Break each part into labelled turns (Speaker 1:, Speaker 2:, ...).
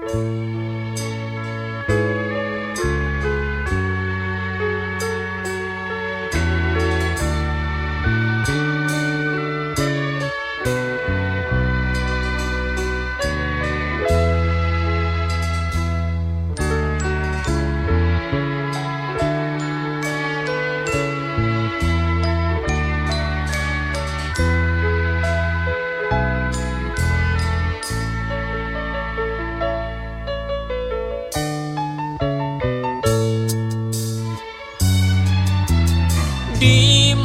Speaker 1: Di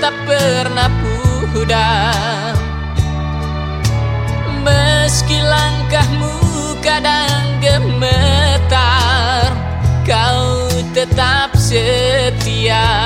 Speaker 1: tak pernah pudar. Meski langkahmu kadang gemetar Kau tetap setia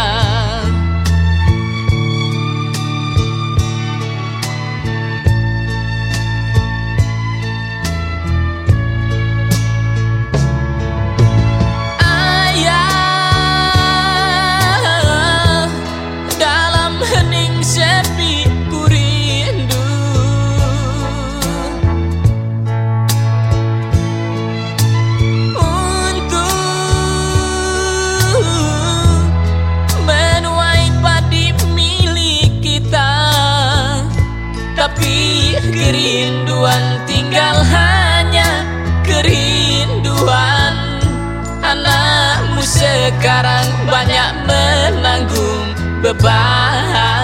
Speaker 1: kerinduan tinggal hanya kerinduan. Anakmu sekarang banyak menanggung beban